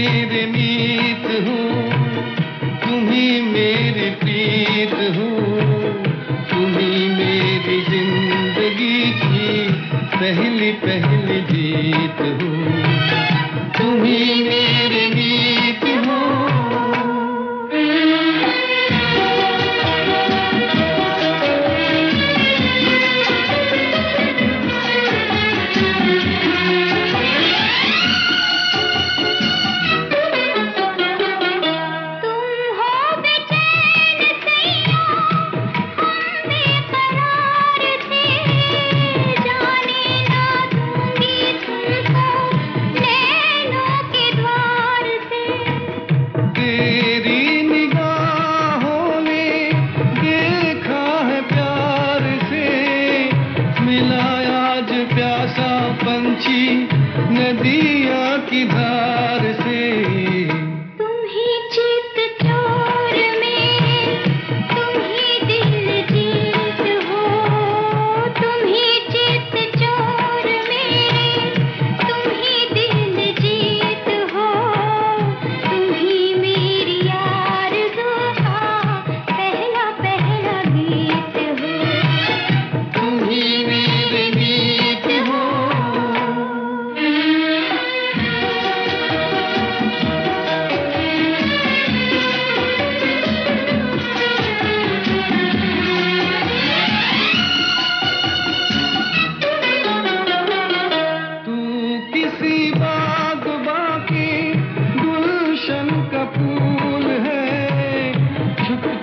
मेरे मीत हूँ तुम्ही मेरी प्रीत हूँ तुम्हें मेरी ज़िंदगी की पहली पहली जीत। ऊँची नदियों की भा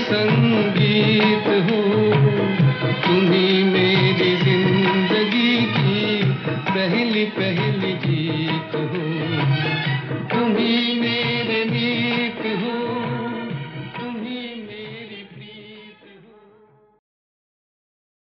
संगीत हो तुम्ही मेरी ज़िंदगी की पहली पहली जीत हो तुम्ही मेरे नीत हो।